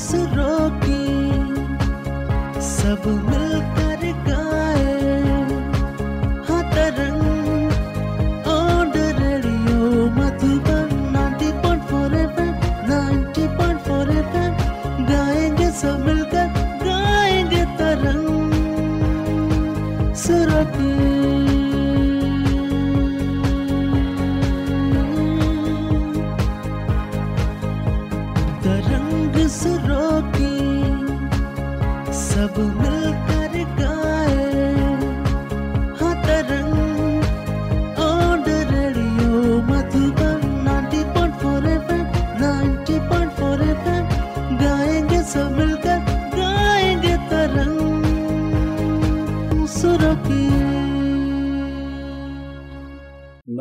सुरों की सब मिलकर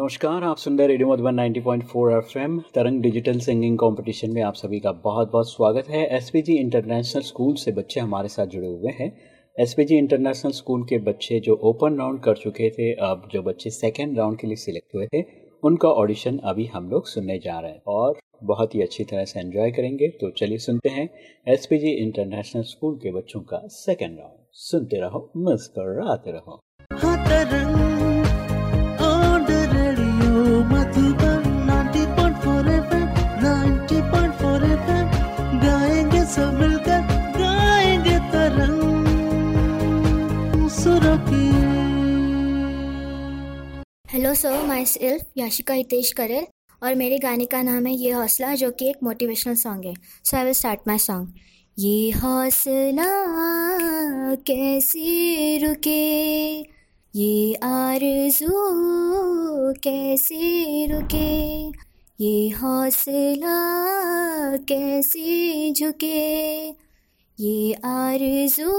नमस्कार, आप सुन रहे radio Madhuban 90.4 FM, Tarang digital singing competition में आप सभी का बहुत बहुत स्वागत है। एसपीजी इंटरनेशनल स्कूल से बच्चे हमारे साथ जुड़े हुए हैं। एसपीजी इंटरनेशनल स्कूल के बच्चे जो ओपन राउंड कर चुके थे, अब जो बच्चे सेकेंड राउंड के लिए सिलेक्ट हुए थे, उनका ऑडिशन अभी हम लोग सुनने जा रहे हैं और बहुत ही अच्छी तरह से एंजॉय करेंगे। तो चलिए सुनते हैं एसपीजी इंटरनेशनल स्कूल के बच्चों का सेकेंड राउंड सुनते रहो, मुस्कराते रहो। हाँ hello sir myself Yashika Hitesh Karel और मेरे गाने का नाम है ये हौसला, जो कि एक मोटिवेशनल सॉन्ग है। So I will start my song ये हौसला कैसे रुके? ये आरज़ू कैसे रुके? ये हौसला कैसे झुके? ये आरज़ू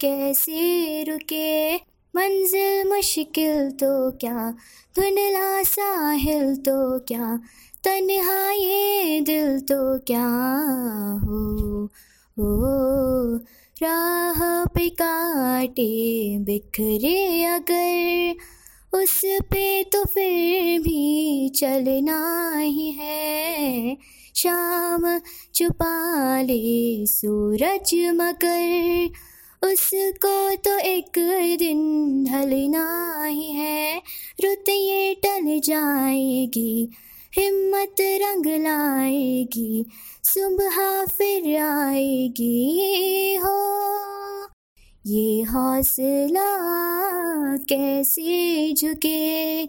कैसे रुके? मंजिल मुश्किल तो क्या? धुंधला साहिल तो क्या? तन्हा ये दिल तो क्या? हो हो, राह पे काटे बिखरे अगर, उस पे तो फिर भी चलना ही है। शाम छुपा ले सूरज मगर उसको तो एक दिन ढलना ही है। रुत ये टल जाएगी, हिम्मत रंग लाएगी, सुबह फिर आएगी। हो, ये हौसला कैसे झुके?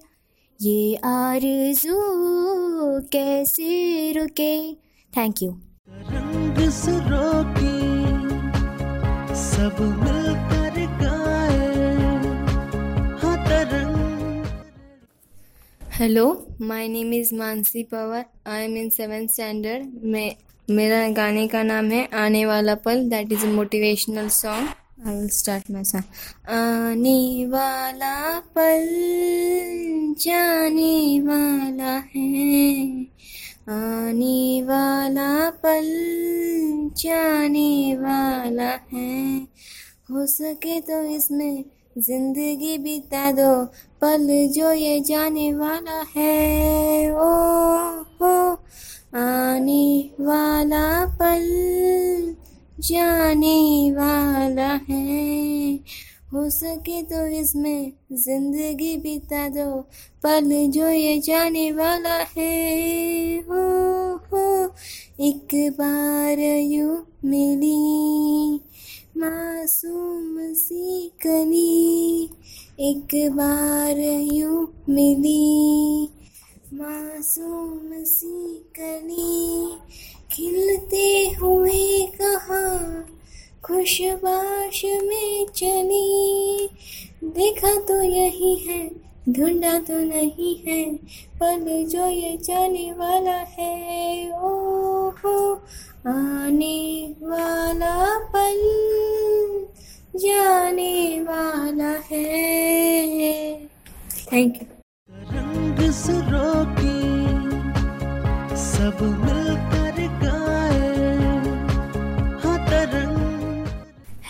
ये आरज़ू कैसे रुके? थैंक यू रंग सुरों की सब मिलकर hello my name is Mansi Pawar I am in seven standard मैं, मेरा गाने का नाम है आने वाला पल. That is a motivational song I will start my song आने वाला पल जाने वाला है। आने वाला पल जाने वाला है। हो सके तो इसमें ज़िंदगी बिता दो, पल जो ये जाने वाला है। ओ, हो, आने वाला पल जाने वाला है। हो सके तो इसमें ज़िंदगी बिता दो, पल जो ये जाने वाला है। हो हो, एक बार यू मिली, मासूम सी कली। एक बार यूँ मिली, मासूम सी कली। खिलते हुए कहा खुशबाश में चली। देखा तो यही है, ढूंढा तो नहीं है, पल जो ये जाने वाला है। ओ हो आने वाला पल जाने वाला है। थैंक यू रंग की सब मिलकर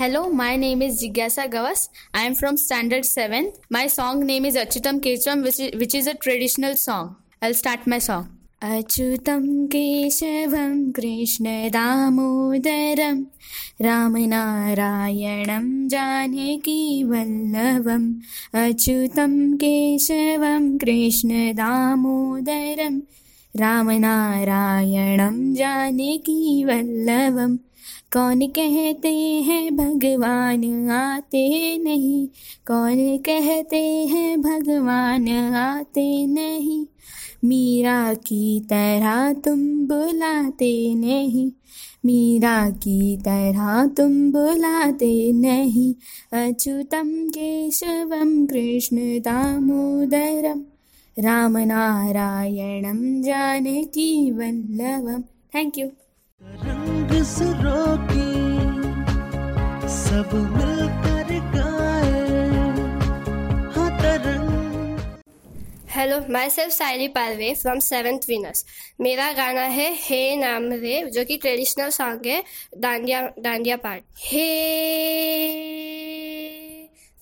हेलो माय नेम इज़ जिज्ञासा Gavas I am from standard seven my song name is Achyutam Keshavam which is a traditional song I start my song Achyutam Keshavam Krishna Damodaram Ram Narayanam जाने की वल्लभम अच्युतम केशवम कृष्ण दामोदर राम नारायण जाने की कौन कहते हैं भगवान आते नहीं? कौन कहते हैं भगवान आते नहीं? मीरा की तरह तुम बुलाते नहीं। मीरा की तरह तुम बुलाते नहीं। Achyutam Keshavam Krishna Damodaram Ram Narayanam Janaki Vallabham. Thank you hello myself Saili Palve from seventh winners मेरा गाना है हे नाम रे, जो कि ट्रेडिशनल सॉन्ग है डांडिया डांडिया पार्ट हे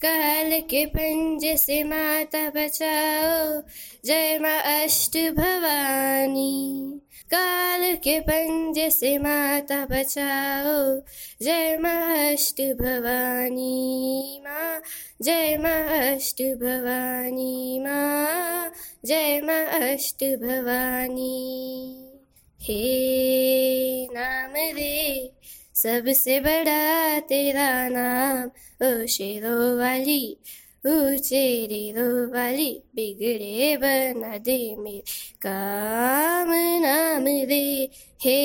काल के पंजे से माता बचाओ। जय माँ अष्ट भवानी काल के पंजे से माता बचाओ। जय माँ अष्ट भवानी माँ। जय माँ अष्ट भवानी माँ। जय माँ अष्ट भवानी हे नाम रे सबसे बड़ा तेरा नाम, ओ शेरो वाली ऊँचे रेरो वाली, बिगड़े बना दे मेरे काम नाम रे हे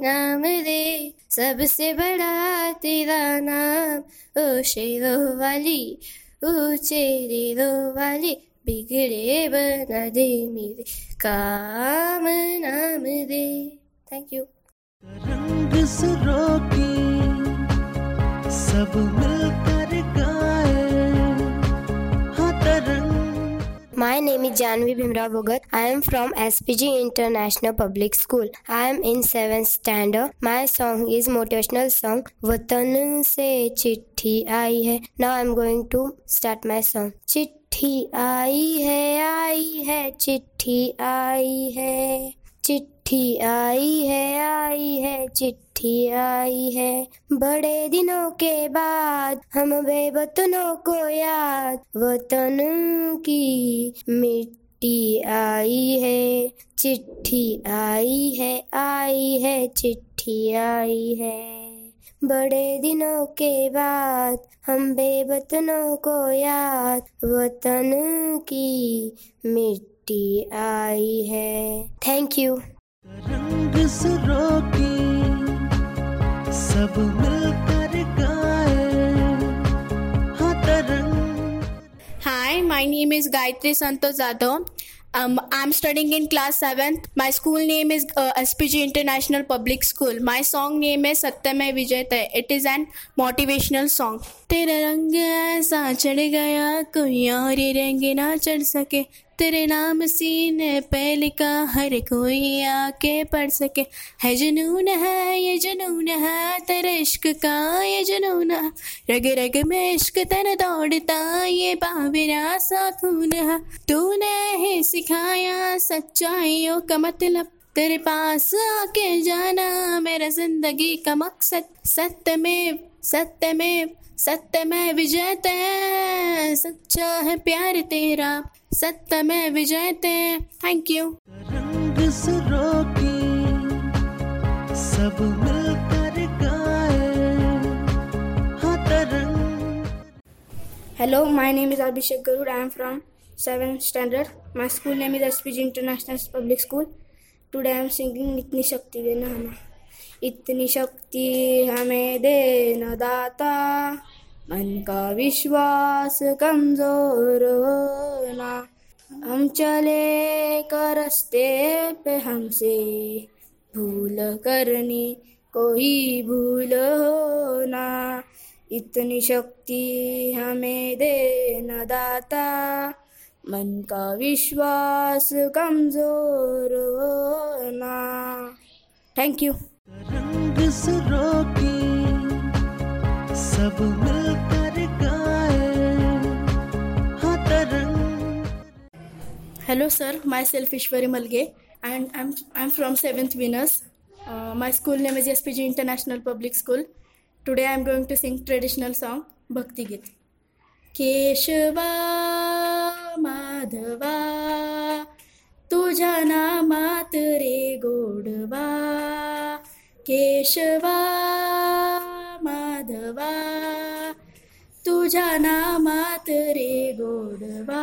नाम रे सबसे बड़ा तेरा नाम, ओ शेरो वाली ऊँचे रो वाली, बिगड़े बना दे मेरे काम नाम रे थैंक यू हाँ My name is Janvi Bhimra Bhogat. I am from SPG International Public School. I am in 7th standard. My song is motivational song वतन से चिट्ठी आई है. Now I am going to start my song. चिट्ठी आई है आई है चिट्ठी आई है चिट्ठी आई है आई है, चिट्ठी आई है। बड़े दिनों के बाद हम बेवतनों को याद, वतन की मिट्टी आई है। चिट्ठी आई है आई है, चिट्ठी आई है। बड़े दिनों के बाद हम बेवतनों को याद, वतन की मिट्टी आई है। Thank you. हाँ Hi, my name is Gayatri Santosh Jadhav. Um, I'm studying in class 7th. My school name is uh, SPG International Public School. My song name is Satyamay Vijayate. It is an motivational song. तेरा रंग ऐसा चढ़ गया कोई और रंग ना चढ़ सके तेरे नाम सीने पे लिखा हर कोई आके पढ़ सके? है जुनून है, ये जुनून है, तेरे इश्क का, ये जुनून रग रग में इश्क तेरा दौड़ता, ये बाबरा सा खून है। तूने ही सिखाया सच्चाइयों का मतलब तेरे पास आके जाना मेरा ज़िंदगी का मकसद। सत्य में सत्य में सत्य में विजय ते सच्चा है प्यार तेरा। सत्य में विजय ते थैंक यू रंग सब hello my name is Abhishek Garud I am from seventh standard my school name is SPG international public school today I am singing इतनी शक्ति देना हमें इतनी शक्ति हमें देना दाता मन का विश्वास कमज़ोर होना। हम चले कर रास्ते पे हमसे भूल करनी, कोई भूल होना। इतनी शक्ति हमें दे न दाता। मन का विश्वास कमज़ोर होना। थैंक यू रंग सब मिलकर hello sir myself Ishwari Malge and I I am from seventh winners my school name is S P G international public school today I am going to sing traditional song भक्ति गीत केशवा माधवा तुझा ना मात रे गोडवा केशवा माधवा तुझा ना मात रे गोडवा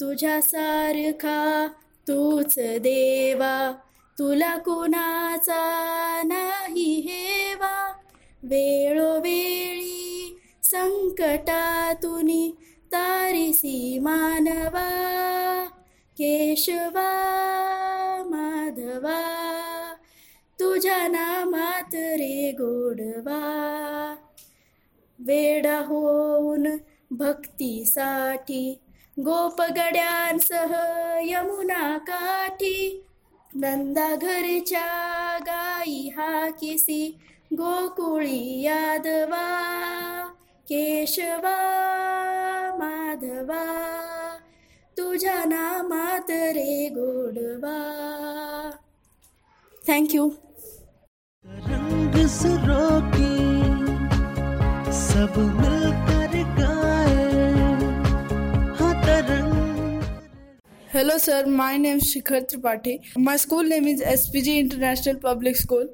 तुझ्यासारखा तूच देवा. तुला कुणाचा नाही हेवा. वेळोवेळी संकटातून तारिसी मानवा. केशवा माधवा तुझ्या नामात रे गोडवा. वेडा होऊन भक्तीसाठी गोपगड्यांसह यमुना काठी नंदा घरच्या गाई हा किसी, गोकुळी यादवा, केशवा, माधवा, तुझ्या नामात रे गोडवा. थँक्यू सब मिलकर hello sir my name Shikhar Tripathi my school name is S P G international public school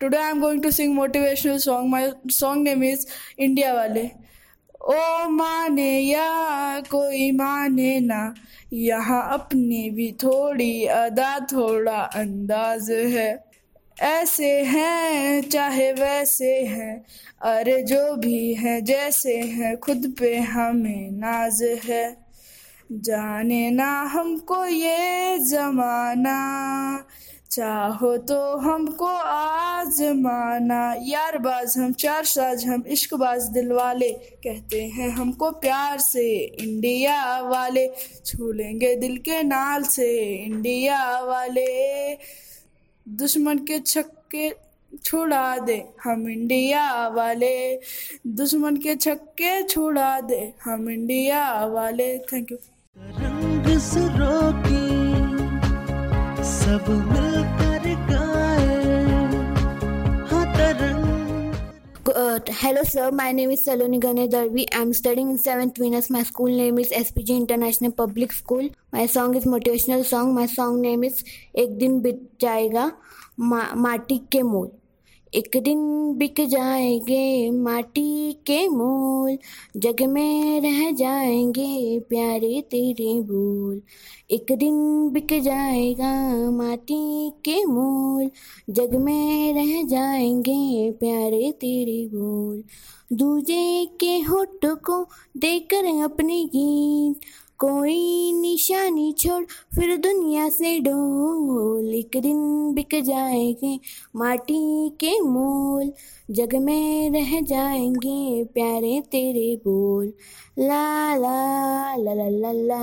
today I am going to sing motivational song my song name is India वाले ओ माने या कोई माने ना, यहाँ अपनी भी थोड़ी अदा, थोड़ा अंदाज है। ऐसे हैं, चाहे वैसे हैं, अरे जो भी हैं, जैसे हैं, खुद पे हमें नाज है। जाने ना हमको ये जमाना। चाहो तो हमको आजमाना यार बाज हम चार साज हम इश्क बाज दिल वाले। कहते हैं हमको प्यार से इंडिया वाले। छू लेंगे दिल के नाल से इंडिया वाले। दुश्मन के छक्के छुड़ा दे हम इंडिया वाले। दुश्मन के छक्के छुड़ा दे हम इंडिया वाले। थैंक यू सब मिलकर हाँ Uh, hello, sir. My name is Saloni Ganesh Darvi. I'm studying in 7th Venus. My school name is SPG International Public School. My song is motivational song. My song name is एक दिन बीत जाएगा मा, माटी के मोल एक दिन बिक जाएँगे माटी के मोल, जग में रह जाएँगे प्यारे तेरे बोल। एक दिन बिक जाएगा माटी के मोल, जग में रह जाएँगे प्यारे तेरे बोल। दूजे के होठ को देकर अपने गीत कोई निशानी छोड़, फिर दुनिया से डोल एक दिन बिक जाएँगे। माटी के मोल जग में रह जाएँगे प्यारे तेरे बोल। ला ला ला ला ला ला।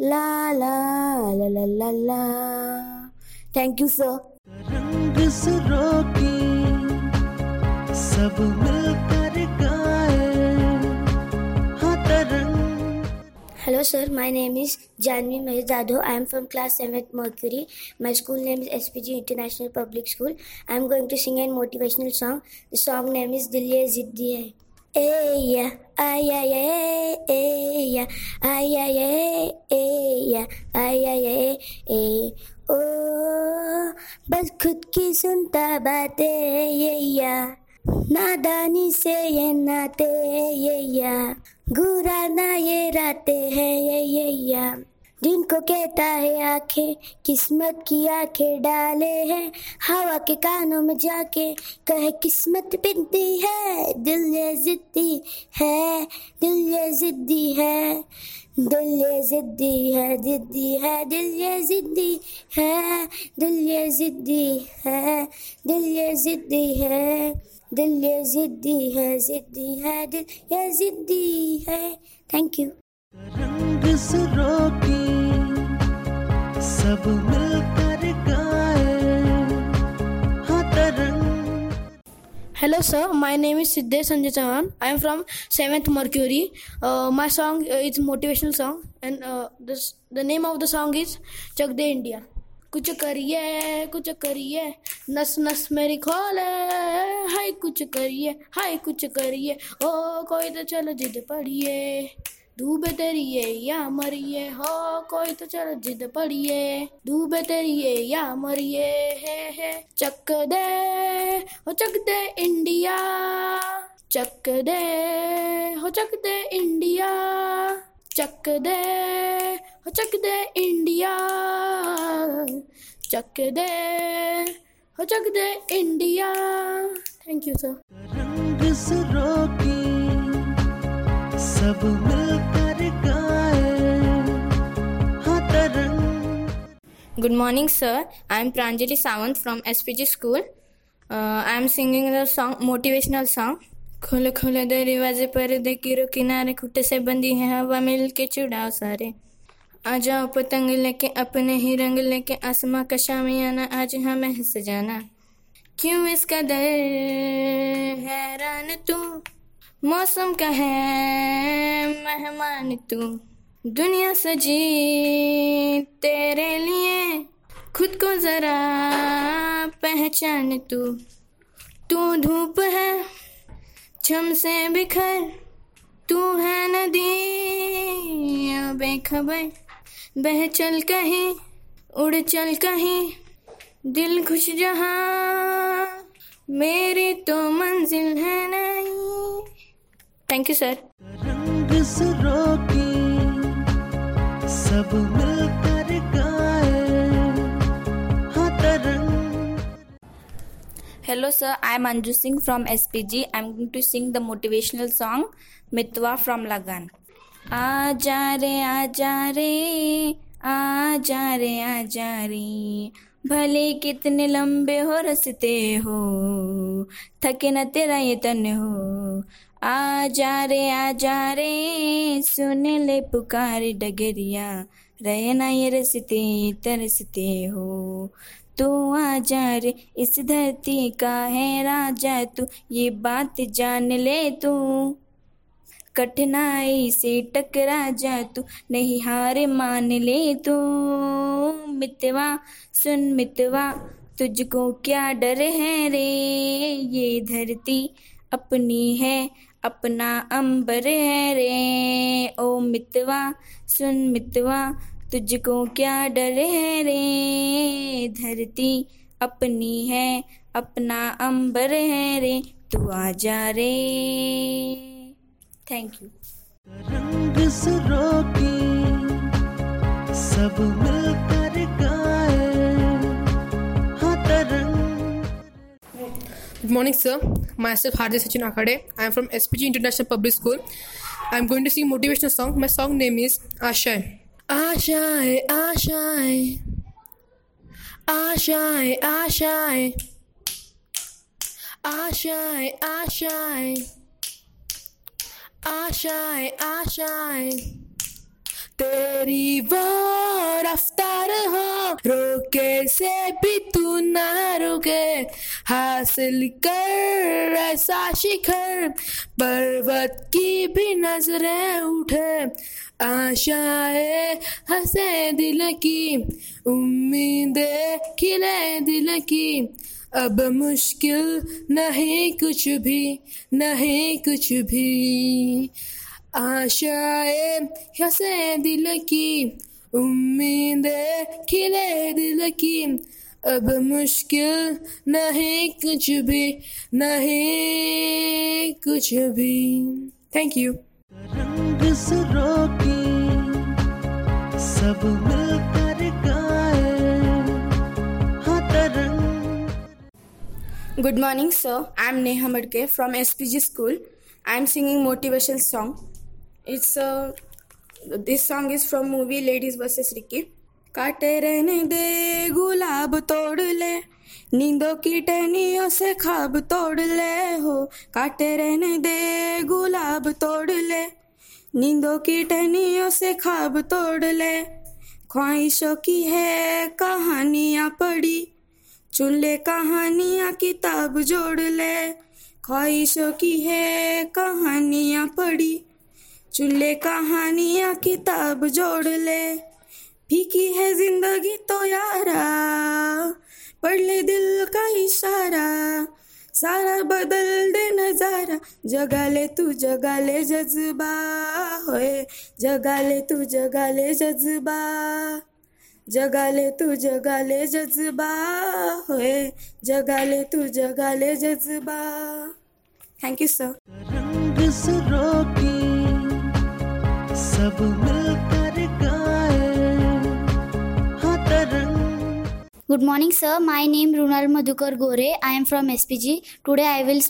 ला ला ला ला ला ला। थैंक यू सर रंग सुरों की सब मिलकर hello sir my name is Janvi Mahesh Jadhav I am from class seventh Mercury my school name is S P G international public school I am going to sing an motivational song the song name is Delhi जिद्दी है ए या आ या ए या आ ए या आ ए ओ बस खुद की सुनता बातें ये या नादानी से ये नाते ये या। गुराना ये राते हैं, ये ये, या। जिनको कहता है आँखें, किस्मत की आँखें डाले हैं। हवा के कानों में जाके कहे, किस्मत पिनती है, दिल ये जिद्दी है, दिल ये जिद्दी है। दिल ये जिद्दी है जिद्दी है, दिल ये जिद्दी है, दिल ये जिद्दी है, दिल ये जिद्दी है। दिल ये जिद्दी है जिद्दी है दिल ये जिद्दी है थैंक यू रंग सुरों की सब मिलकर गाए हाँ तरंग Hello, sir. My name is Siddesh Sanjay Chauhan. I am from 7th Mercury. Uh, my song uh, is motivational song, and uh, this, the name of the song is Chak De India. कुछ करिए कुछ करिए। नस नस मेरी खोले। हाय, कुछ करिए, हाय, कुछ करिए। ओ, कोई तो चलो जिद पड़िए डूबे तेरिए या मरिए। हो, कोई तो चलो जिद पड़िए डूबे तेरिए या मरिए। है है, चक दे, हो चक दे इंडिया। चक दे, हो चक दे इंडिया। चक दे हो चक दे इंडिया चक दे हो चक दे इंडिया थैंक यू सर रंग सुरों की सब मिलकर गाए हाँ morning, sir. I am Pranjali Sawant from SPG School. Uh, I am singing the song motivational song. खोले खोले दरवाजे पर दे किरो किनारे खुटे से बंदी है हवा मिल के चुड़ाओ सारे। आ जाओ पतंग लेके अपने ही रंग लेके आसमां का शामियाना आज हमें हंस जाना। क्यों इस कदर हैरान तू? मौसम का है मेहमान तू। दुनिया सजी तेरे लिए, खुद को जरा पहचान तू। तू धूप है छम से बिखर, तू है नदी बेखबर। बह चल कहीं, उड़ चल कहीं, दिल खुश जहाँ। मेरी तो मंजिल है नहीं। थैंक यू सर रंग सब मिलकर hello sir I am Anju Singh from S P G I am going to sing the motivational song Mitwa from Lagaan आ जा रे आ जा रे आ जा रे आ जा रे भले कितने लंबे हो रसते हो, थके न तेरा ये तन हो। आ जा रे, आ जा रे, सुने ले पुकार डगरिया रहना ये रसते, तरसते हो। तू आ जा रे, इस धरती का है राजा तू, ये बात जान ले तू। कठिनाई से टकरा जा तू, नहीं हार मान ले तू। मितवा, सुन मितवा, तुझको क्या डर है रे? ये धरती अपनी है, अपना अंबर है रे। ओ मितवा, सुन मितवा तुझको क्या डर है रे? धरती अपनी है अपना अंबर है रे। तू आ जा रे। थैंक यू रंग सब मिलकर good morning sir myself Hardik Sachin Akhade I am from SPG international public school I am going to see motivational song my song name is आशय आशाए आशाए। आशाए, आशाएँ। आशाए, आशाएँ। आशाएँ आशाएँ। तेरी वो रफ्तार हो, रोके से भी तू ना रुके। हासिल कर ऐसा शिखर, पर्वत की भी नज़रें उठे। आशाएँ हंसे दिल की उम्मीदें खिले दिल की अब मुश्किल नहीं कुछ भी नहीं कुछ भी आशाएँ हंसे दिल की उम्मीदें खिले दिल की अब मुश्किल नहीं कुछ भी नहीं कुछ भी थैंक यू रंग सुरों की सब मिलकर गाए हाँ तरंग Good morning, sir. I'm Neha Madke from SPG School. I'm singing motivational song. It's uh, this song is from movie Ladies vs Ricky. काटे रहने दे गुलाब तोड़ ले नींदों की टहनियों से खाब तोड़ ले हो काटे रहने दे गुलाब तोड़ ले नींदों की टहनियों से खाब तोड़ ले। ख्वाहिशों की है कहानियाँ पढ़ी। चुन ले कहानियाँ, किताब जोड़ ले। ख्वाहिशों की है कहानियाँ पढ़ी। चूल्हे कहानियाँ, किताब जोड़ ले। फीकी है ज़िंदगी तो यारा, पढ़ ले दिल का इशारा। सारा बदल दे नज़ारा। जगा ले तू, जगा ले जज्बा, होए। जगा ले तू, जगा ले जज्बा। जगा ले तू, जगा ले जज्बा, होए। जगा ले तू, जगा ले जज्बा। थैंक यू सर रंग सब मिलकर good morning sir my name Runal Madhukar Gore I am from S P G today I will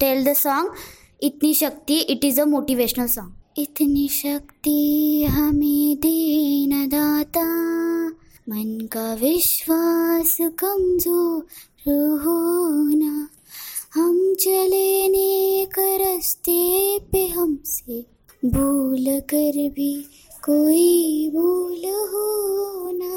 tell the song इतनी शक्ति it is a motivational song इतनी शक्ति हमें दीन दाता मन का विश्वास कमज़ोर हो ना हम चले नेक रस्ते पे हमसे भूल कर भी कोई भूल होना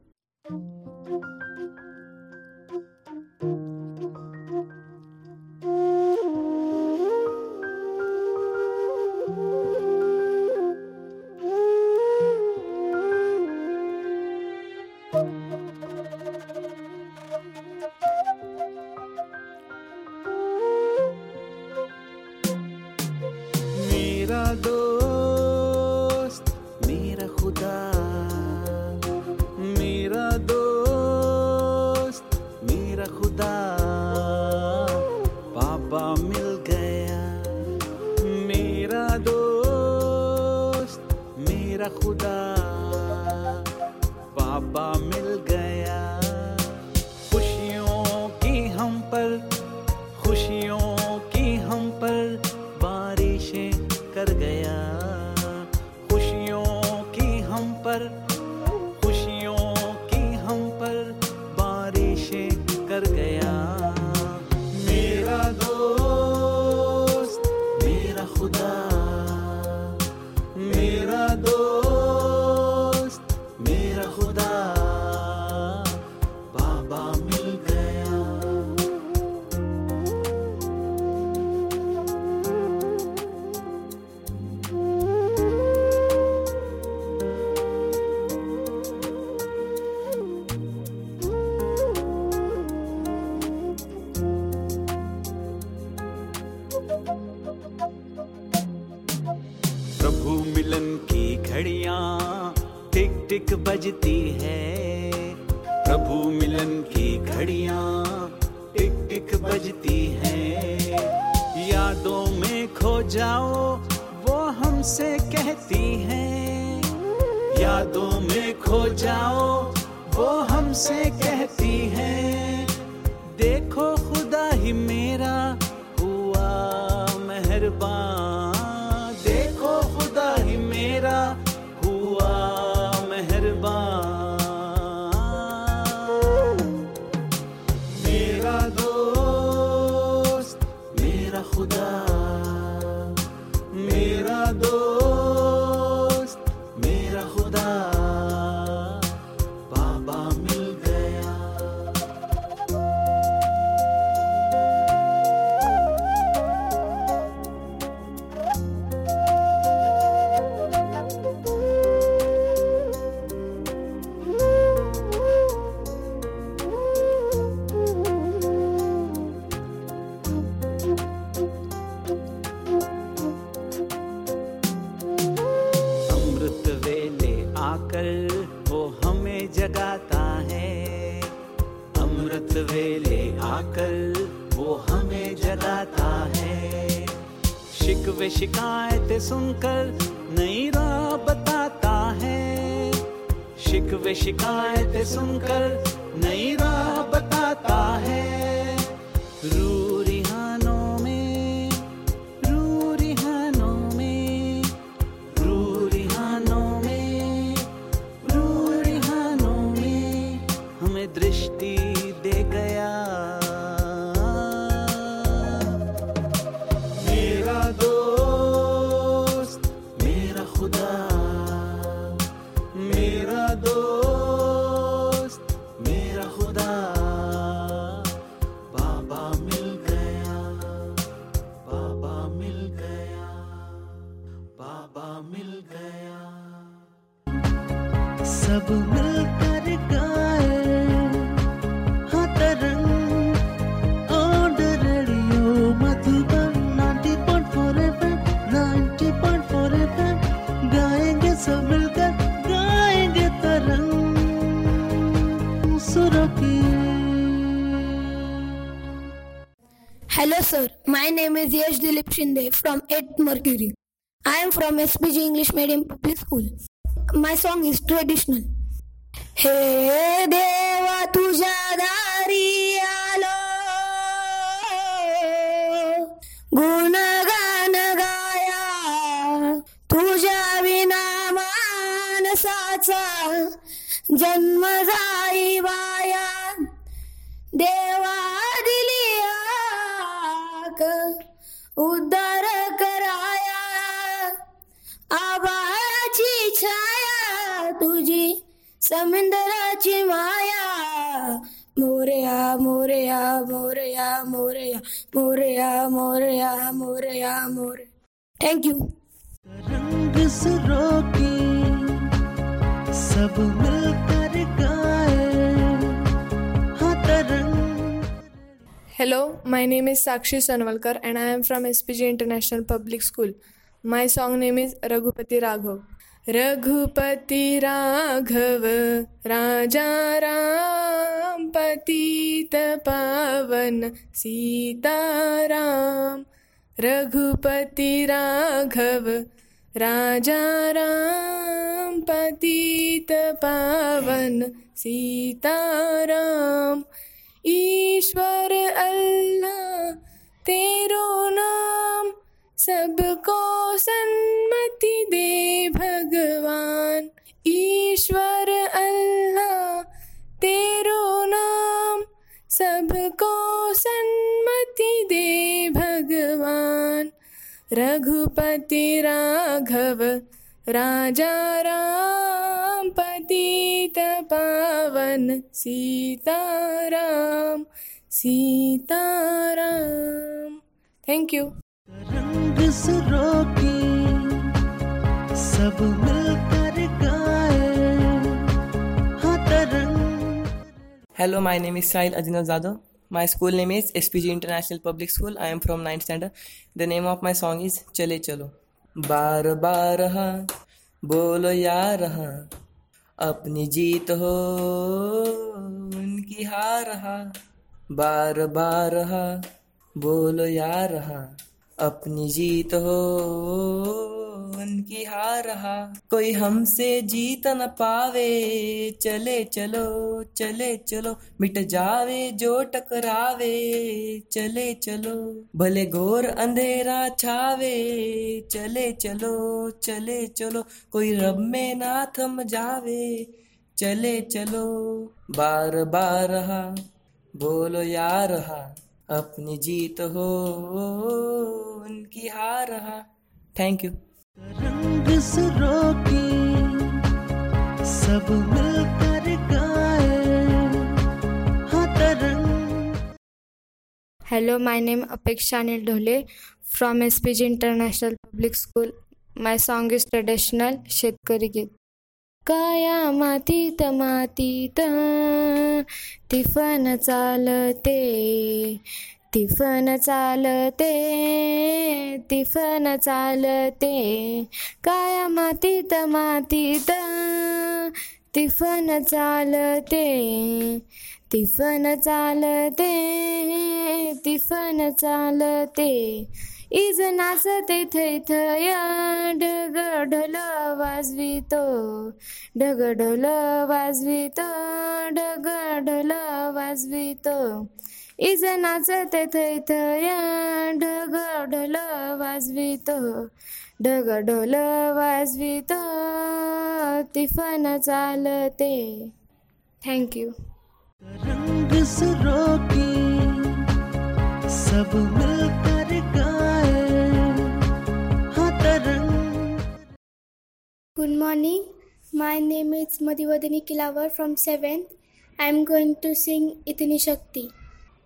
Thank you. From 8th Mercury. I am from SPG English Medium Public School. My song is traditional. हे देवा तुझ्या दारी आलो गुणगान गाया तुझ्या विना मानसाचा जन्म जाई वाया देवा दिली आक उद्धार कराया आबाची छाया, तुझी समुद्राची माया मोरया मोरया मोरया मोरया मोरया मोरया मोरया मोरे थँक यू रंग की सब मिलकर Hello, my name is Sakshi Sanvalkar and I am from SPG International Public School. My song name is Raghupati Raghav. Raghupati Raghav राजा राम पतित पावन सीताराम रघुपति राघव राजा राम पतित पावन सीताराम ईश्वर अल्लाह, तेरो नाम सबको सन्मति दे भगवान। ईश्वर अल्लाह, तेरो नाम सबको सन्मति दे भगवान। रघुपति राघव, राजा राम अतीत पावन सीताराम सीताराम। थैंक यू रंग सब hello my name is Sahil Ajina Jadhav my school name is S G international public school I am from ninth standard the name of my song is चले चलो बार बार हाँ बोलो यार हाँ अपनी जीत हो, उनकी हार हा बार बार हा बोलो यार हा अपनी जीत हो उनकी हार रहा। कोई हमसे जीत न पावे। चले चलो चले चलो, मिट जावे जो टकरावे। चले चलो, भले घोर अंधेरा छावे। चले चलो चले चलो, कोई रब में ना थम जावे। चले चलो, बार बार हा बोलो यार हा अपनी जीत हो, उनकी हार हा thank you hello my name Apeksha Anil Dhole from S P G international public school my song is traditional शेतकरी गीत काया मातीत मातीत तिफन चालते तिफन चालते तिफन चालते. काया मातीत मातीत तिफन चालते तिफन चालते तिफन चालते. इज नाचते थैथय ढग ढोल वाजवितो ढग ढोल वाजवितो ढग ढोल वाजवितो. इज नाचत थैथया ढग ढोल वाजवीत. ढग ढोल वाजवीत. तिफन चालते. थँक्यू रंग सुरो सब मिलकर गाए. Good morning my name is Madhuvadani Kilawar from seventh I am going to sing इतनी शक्ती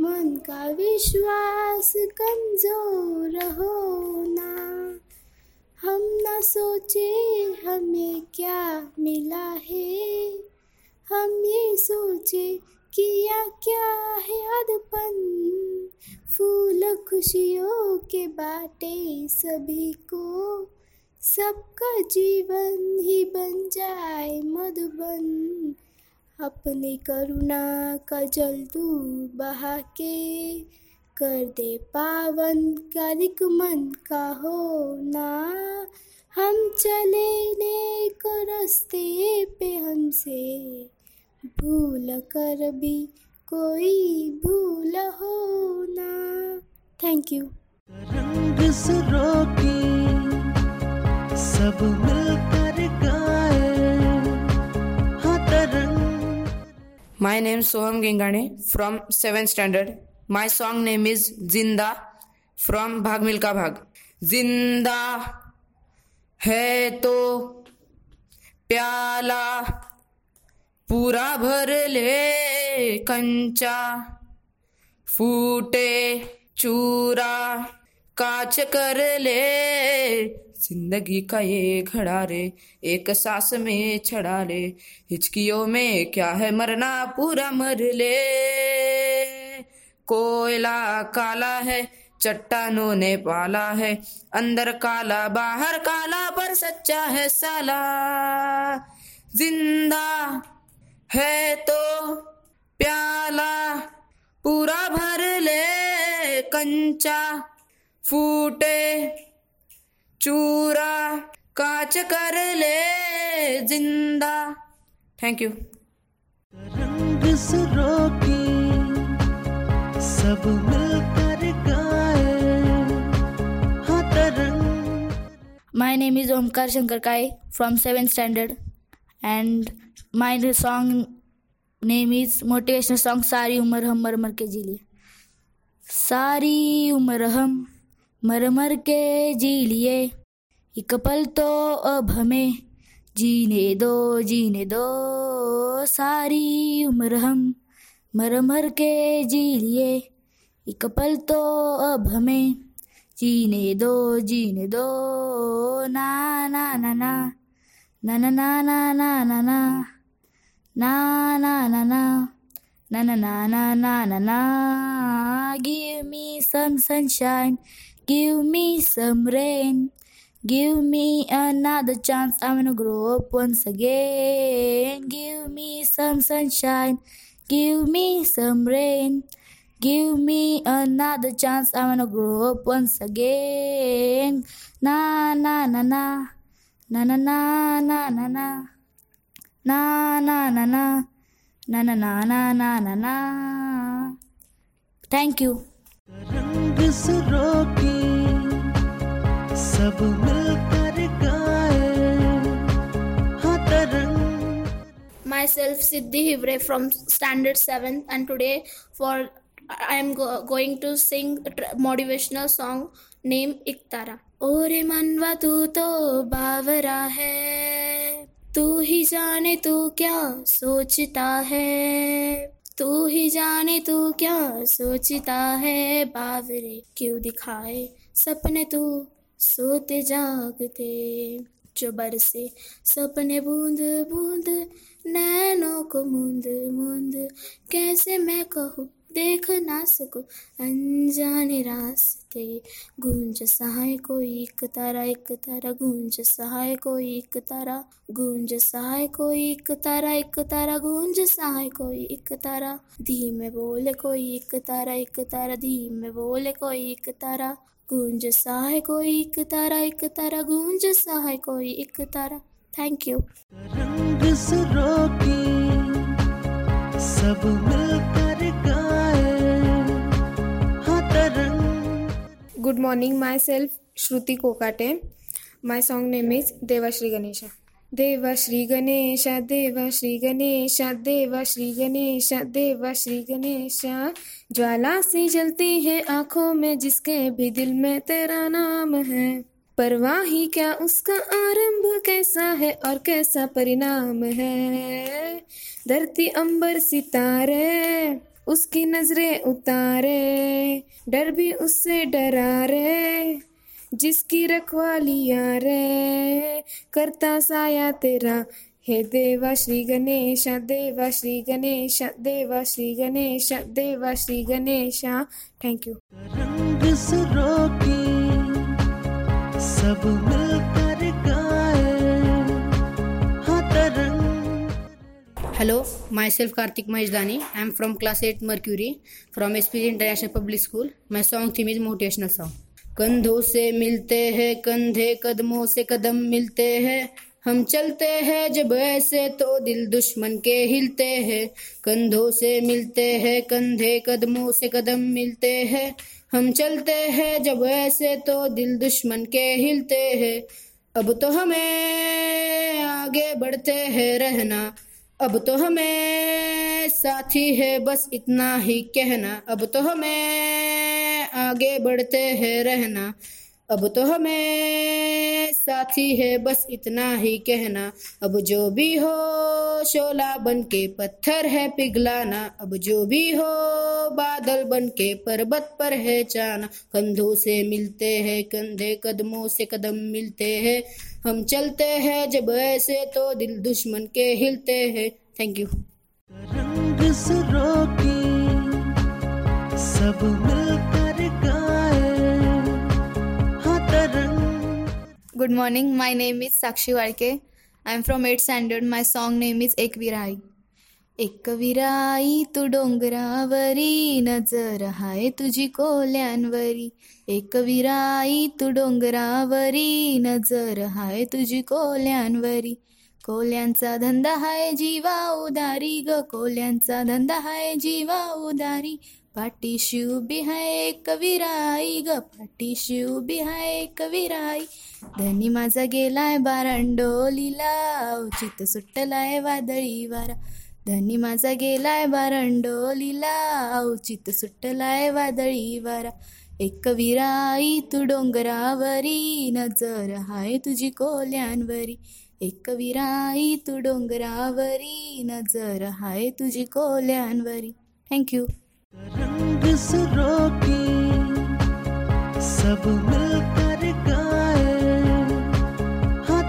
मन का विश्वास कमज़ोर होना। हम न सोचे हमें क्या मिला है। हम ये सोचे किया क्या है अदपन। फूल खुशियों के बाटे सभी को। सबका जीवन ही बन जाए मधुबन। अपनी करुणा का जल तू बहा के कर दे पावन, कारिक मन का होना हम चले ने को रस्ते पे हमसे भूल कर भी कोई भूल होना थैंक यू रंग सुरों सब मिलकर my name Soham Gengane from seventh standard my song name is ज़िंदा फ्रॉम भाग मिल्का भाग ज़िंदा है तो प्याला, पूरा भर ले कंचा, फूटे चूरा, काच कर ले ज़िंदगी का ये घड़ा रे, एक सांस में छड़ा ले हिचकियों में क्या है मरना, पूरा मर ले। कोयला काला है, चट्टानों ने पाला है। अंदर काला, बाहर काला, पर सच्चा है साला। ज़िंदा है तो प्याला, पूरा भर ले। कंचा फूटे चूरा काच कर ले ज़िंदा थैंक यू रंग सुरों सब मिलकर गाए हाँ My name is Omkar Shankar Kai from 7th standard and my song name is motivational song सारी उम्र हम मर मर के जी लिए सारी उम्र हम मर मर के जी लिए एक पल तो अब हमें जीने दो जीने दो सारी उम्र हम मर मर के जी लिए एक पल तो अब हमें जीने दो जीने दो ना ना ना ना ना ना ना ना ना ना ना na na na na na na na na na na na give me some sunshine Give me some rain. Give me another chance. I'm gonna grow up once again. Give me some sunshine. Give me some rain. Give me another chance. I'm gonna grow up once again. Na na na na. Na na na na na na. Na na na na. Na na na na na na na. Thank you. सब मिलकर गाए हाँ तरंग myself Siddhi Hivre from standard 7th and today for I am go- going to sing a motivational song named Iktara. ओरे मनवा तू तो बावरा है तू ही जाने तू क्या सोचता है तू ही जाने तू क्या सोचता है बावरे क्यों दिखाए सपने तू सोते जागते जो बरसे सपने बूंद बूंद, नैनों को मूंद मूंद। कैसे मैं कहूँ, देख ना सको, अनजाने रास्ते। गूंज सहाय कोई एक तारा एक तारा गूंज सहाय कोई एक तारा। गूंज सहाय कोई एक तारा एक तारा गूंज सहाय कोई एक तारा। धीमे बोले कोई एक तारा एक तारा धीमे बोले कोई एक तारा। गूंज सा है कोई एक तारा एक तारा गूंज सा है कोई एक तारा। थैंक यू रंग good morning myself Shruti Kokate my song name is Debasree Ganesha देवा श्री गणेश, देवा श्री गणेश, देवा श्री गणेश, देवा श्री गणेश। ज्वाला सी जलती है आँखों में, जिसके भी दिल में तेरा नाम है। परवाही क्या उसका आरंभ कैसा है और कैसा परिणाम है? धरती अंबर सितारे, उसकी नज़रें उतारे, डर भी उससे डरा रे जिसकी रखवालिया रे। करता साया तेरा। हे देवा श्री गणेश देवा श्री गणेश देवा श्री गणेश देवा Shri Ganesh. Thank you hello myself Kartik Mahesh Dani I am from class eight Mercury from SP international public school my song theme is motivational song कंधों से मिलते हैं, कंधे कदमों से कदम मिलते हैं। हम चलते हैं जब ऐसे तो दिल दुश्मन के हिलते हैं। कंधों से मिलते हैं, कंधे कदमों से कदम मिलते हैं। हम चलते हैं जब ऐसे तो दिल दुश्मन के हिलते हैं। अब तो हमें आगे बढ़ते हैं रहना। अब तो हमें साथी है, बस इतना ही कहना। अब तो हमें आगे बढ़ते हैं रहना। अब तो हमें साथी है, बस इतना ही कहना। अब जो भी हो, शोला बन के पत्थर है पिघलाना। अब जो भी हो, बादल बन के पर्वत पर है चाना कंधों से मिलते हैं, कंधे कदमों से कदम मिलते हैं। हम चलते हैं, जब ऐसे तो दिल दुश्मन के हिलते हैं। थैंक यू रंग सब मिलकर Good morning. My name is Sakshi Warke. I am from 8th standard. My song name is एक विराई एक विराई तू डोंगरावरी नजर हाय तुझी कोल्यांवरी एक विराई तू डोंगरावरी नजर हाय तुझी कोल्यांवरी कोल्यांचा धंदा हाय जीवा उदारी ग कोल्यांचा धंदा हाय जीवा उदारी पाठीशी उभी हाय कविराई ग पाठीशी उभी हाय कविराई. धनी माझा गेलाय बारंडोलीला उचित सुटलाय वादळी वारा धनी माझा गेलाय बारंडोलीला उचित सुटलाय वादळी वारा एक विराई तू डोंगरावरी नजर हाय तुझी कोल्यांवरी. एक विराई तू डोंगरावरी नजर हाय तुझी कोल्यांवरी. थँक्यू. सब मिलकर हाँ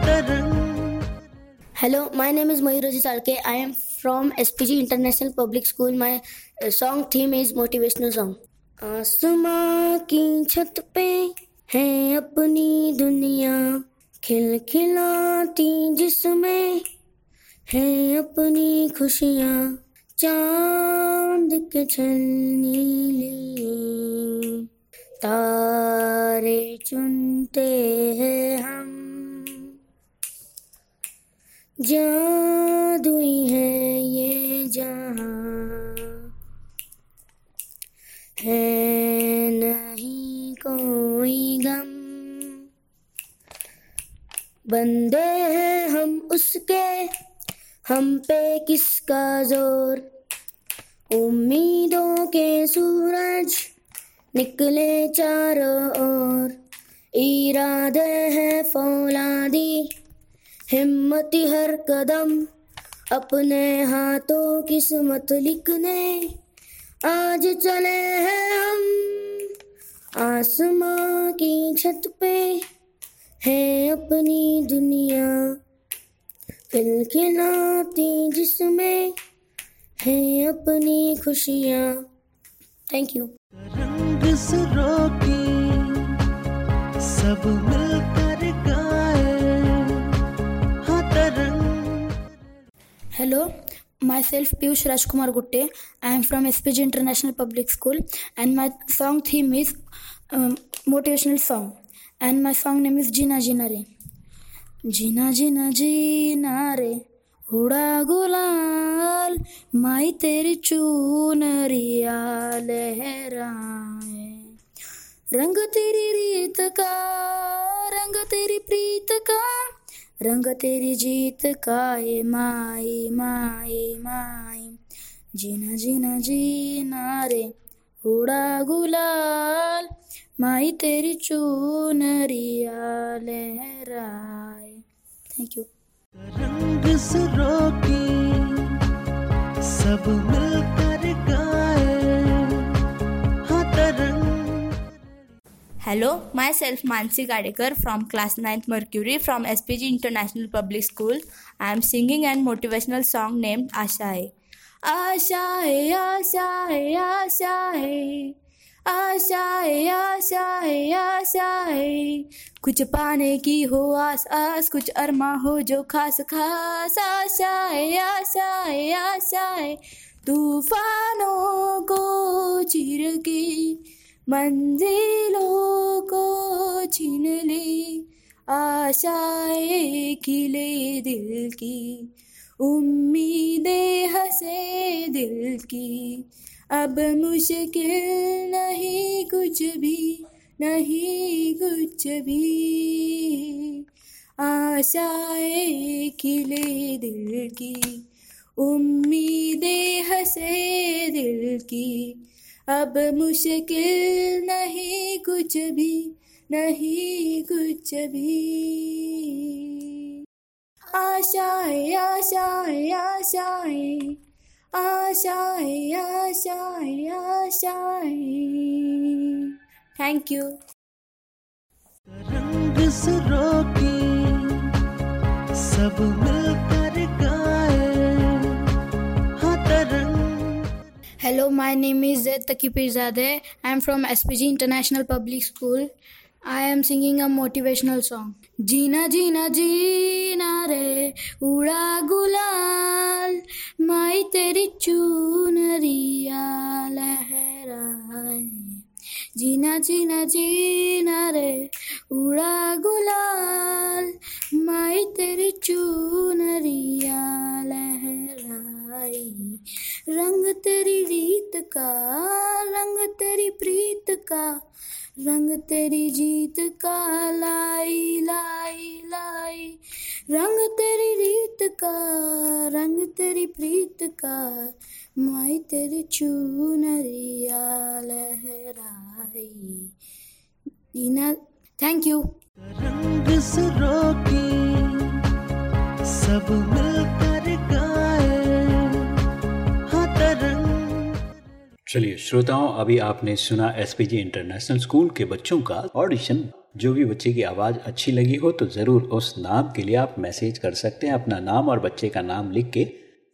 Hello, my name is Mayuraji Salke. I am from SPG International Public School. My uh, song theme is motivational song. आसमां की छत पे है अपनी दुनिया खिलखिलाती जिसमें है अपनी खुशियाँ चाँद के छलनी लिए तारे चुनते हैं हम। जादुई है ये जहाँ। है नहीं कोई गम। बंदे हैं हम उसके हम पे किसका ज़ोर? उम्मीदों के सूरज निकले चारों ओर। इरादे हैं फौलादी, हिम्मत हर कदम अपने हाथों किस्मत लिखने। आज चले हैं हम आसमां की छत पे, है अपनी दुनिया। दिल के नाती जिसमें है अपनी खुशियाँ। Thank you hello myself Piyush Rajkumar Gutte I am from S P G international public school and my song theme is motivational song and my song name is जीना जीना रे Jina Jina Jina Re. उड़ा गुलाल, माई तेरी चूनरिया लहराए। रंग तेरी रीत का, रंग तेरी प्रीत का, रंग तेरी जीत का ये माई माई माई। जीना जीना जीना रे। उड़ा गुलाल, माई तेरी चूनरिया लहराए। थैंक यू रंग सुरों की सब मिलकर गाए हाँ तरंग Hello, myself Mansi Gadekar from class 9th Mercury from SPG International Public School. I am singing an motivational song named Ashae. Ashae, Ashae, Ashae. आशाए आशाए आशाए। कुछ पाने की हो आस आस। कुछ अरमा हो जो खास खास। आशाए आशाए आशाए। तूफानों को चीर के, मंजिलों को छीन ले। आशाएँ खिले दिल की, उम्मीदें हंसे दिल की। अब मुश्किल नहीं कुछ भी, नहीं कुछ भी। आशाएँ खिले दिल की, उम्मीदें हंसे दिल की। अब मुश्किल नहीं कुछ भी, नहीं कुछ भी। आशाएँ आशाएँ आशाएँ आशाएँ आशाएँ आशाएँ थैंक यू रंग सुरों की सब मिलकर गाए हाँ Hello, my name is Zaid Takipirzadeh. I am from SPG International Public School. I am singing a motivational song. जीना जीना जीना रे उड़ा गुलाल माई तेरी चूनरिया लहराए जीना जीना जीना रे उड़ा गुलाल माई तेरी चूनरिया लहराई रंग तेरी रीत का रंग तेरी प्रीत का रंग तेरी जीत का लाई लाई लाई। रंग तेरी रीत का, रंग तेरी प्रीत का। माई तेरी चूनरिया लहराई। ईना थैंक यू रंग सब मिलकर चलिए, श्रोताओं, अभी आपने सुना एसपीजी इंटरनेशनल स्कूल के बच्चों का ऑडिशन जो भी बच्चे की आवाज़ अच्छी लगी हो तो ज़रूर उस नाम के लिए आप मैसेज कर सकते हैं, अपना नाम और बच्चे का नाम लिख के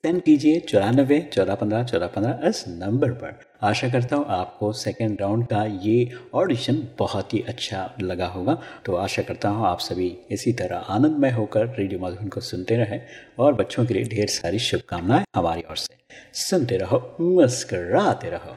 सेंड कीजिए चौरानबे चौदह पंद्रह चौदह पंद्रह इस नंबर पर। आशा करता हूँ आपको सेकेंड राउंड का ये ऑडिशन बहुत ही अच्छा लगा होगा। तो आशा करता हूँ आप सभी इसी तरह आनंदमय होकर रेडियो मधुबन को सुनते रहें और बच्चों के लिए ढेर सारी शुभकामनाएँ हमारी ओर से। सुनते रहो, मुस्कराते रहो।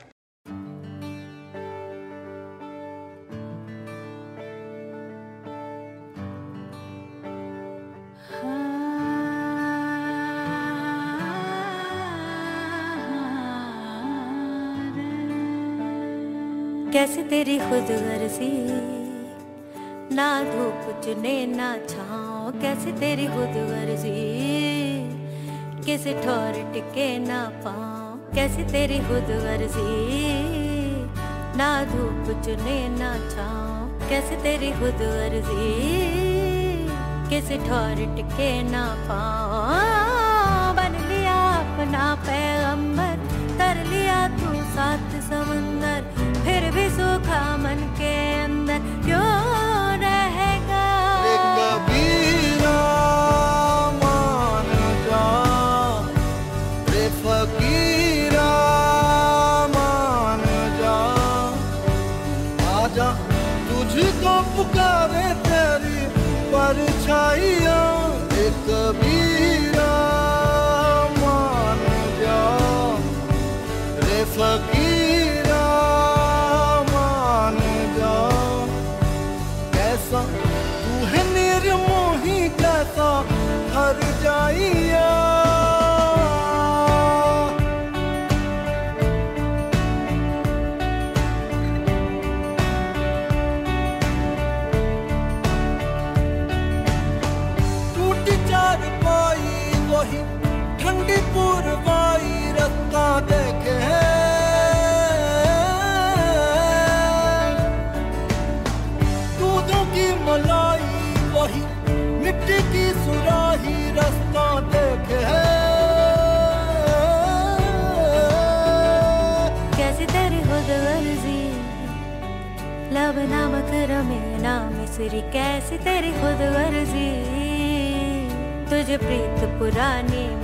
कैसे तेरी खुद गर्जी ना धूप चुने, ना छाओ कैसे तेरी खुद गर्जी किसी ठोर टिके, ना पाओ कैसे तेरी खुद गर्जी ना धूप चुने, ना छाओ कैसे तेरी खुद गर्जी किसी ठोर टिके, ना पाओ बन लिया अपना पैगंबर मिसरी कैसी तेरी खुद गर्जी? तुझे प्रीत पुरानी